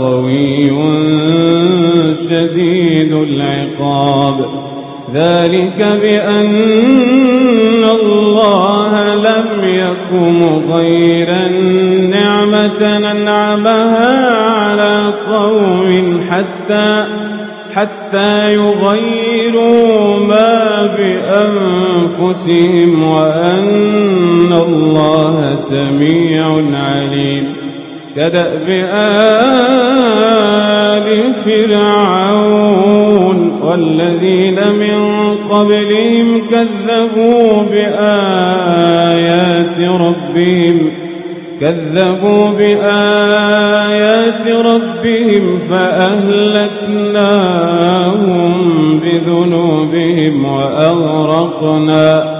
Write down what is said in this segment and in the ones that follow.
قوي شديد العقاب. ذلك بأن الله لم يكن غير نعمة ننعمها على قوم حتى حتى يغيروا ما بأنفسهم وأن الله سميع عليم. كدأب آل فرعون والذين من قبلهم كذبوا بآيات ربهم كذبوا بآيات ربهم فأهلكناهم بذنوبهم وأغرقنا.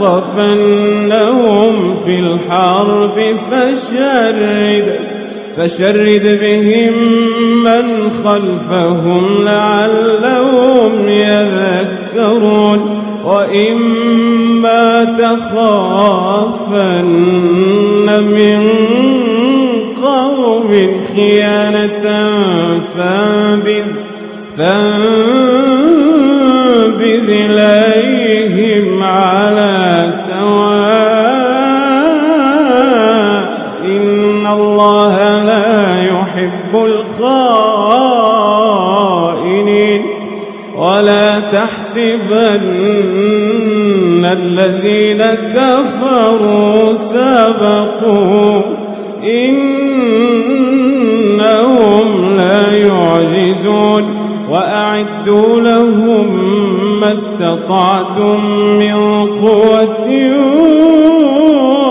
تثقفنهم في الحرب فشرد فشرد بهم من خلفهم لعلهم يذكرون. وإما تخافن من قوم خيانة فانبذ فانبذ الذين كفروا سبقوا إنهم لا يعجزون وأعدوا لهم ما استطعتم من قوة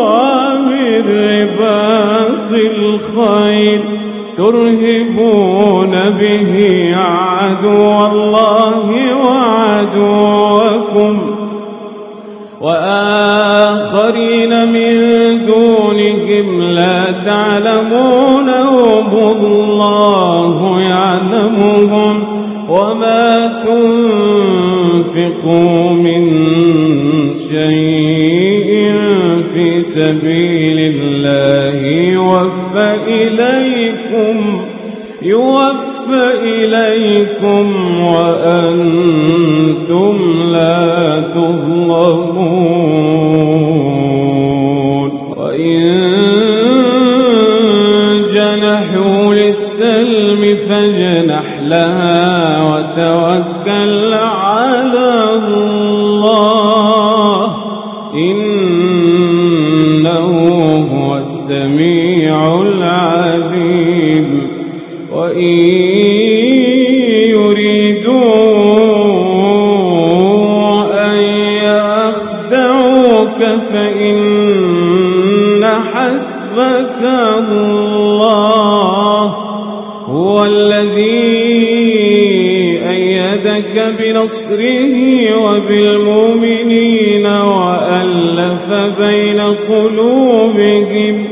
ومن رباط الخير ترهبون به عدو الله وعدوكم وآخرين من دونهم لا تعلمونهم الله يعلمهم وما تنفقوا من شيء في سبيل الله يوفى إليكم يوفى إليكم جنحوا للسلم فاجنح لها وتوكل على الله. إنه هو السميع العليم. وإن يريدوا أن يخدعوك فإن حسبك الله. هو الذي أيدك بنصره وبالمؤمنين وألف بين قلوبهم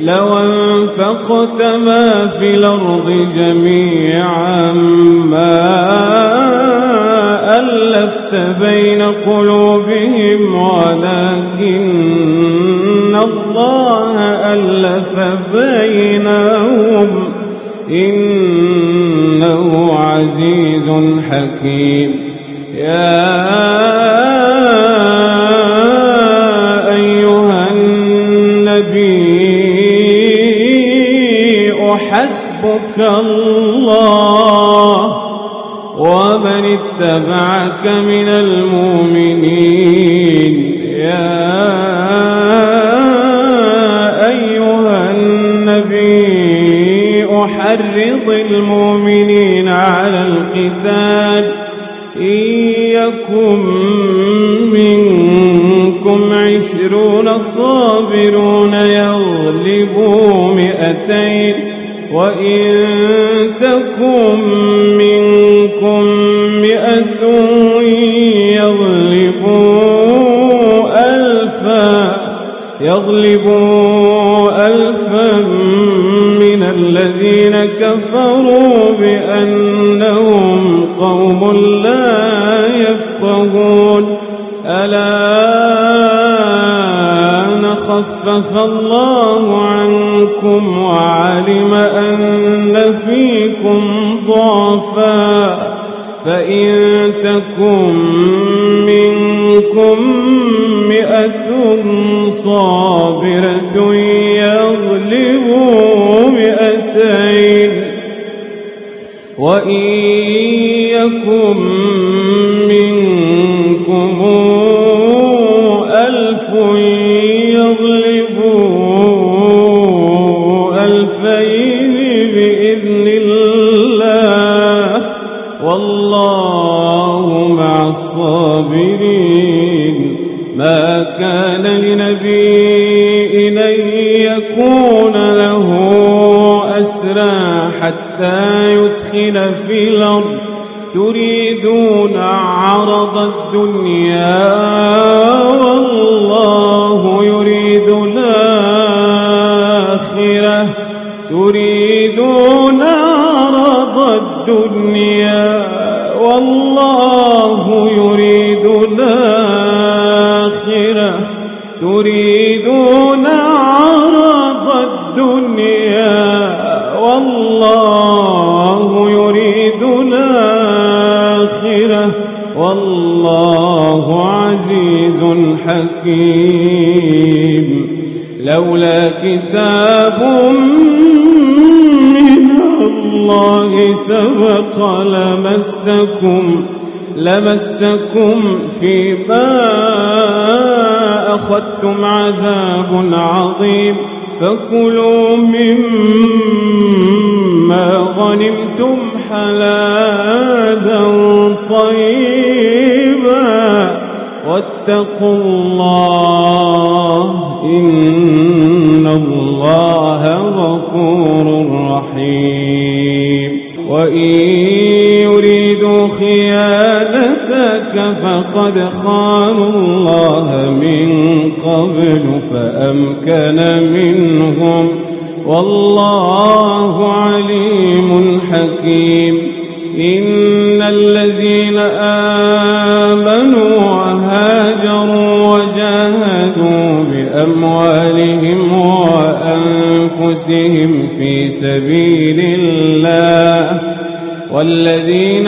لو أنفقت ما في الأرض جميعا ما ألفت بين قلوبهم ولكن الله ألف بينهم. إن عزيز حكيم. يا حرض المؤمنين على القتال إن يكن منكم عشرون صابرون يغلبوا مئتين وإن تكن منكم مئة يغلبوا ألفا يغلبوا الذين كفروا بأنهم قوم لا يفقهون. ألا خفف الله عنكم وعلم أن فيكم ضعفا. فإن تكن منكم مئة صابرة مئتين وإن يكن منكم يثخن في الأرض تريدون عرض الدنيا والله يريد الآخرة تريدون عرض الدنيا والله يريد الآخرة تريدون عرض الدنيا حكيم لولا كتاب من الله سبق لمسكم لمسكم فيما أخذتم عذاب عظيم. فكلوا مما غنمتم حلالا طيبا. واتقوا الله إن الله غفور رحيم. وإن يريدوا خيانتك فقد خانوا الله من قبل فأمكن منهم. والله عليم حكيم. إن الذين آمنوا بأموالهم وأنفسهم في سبيل الله والذين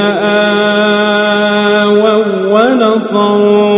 آووا ونصروا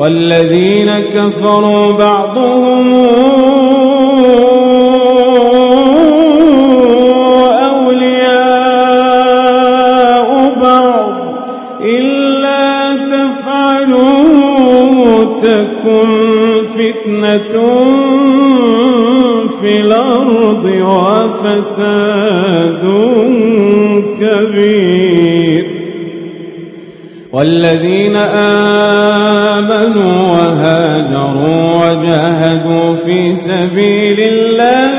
والذين كفروا بعضهم أولياء بعض. إلا تفعلوا تكن فتنة في الأرض وفساد كبير. والذين آمنوا وهاجروا وجاهدوا في سبيل الله.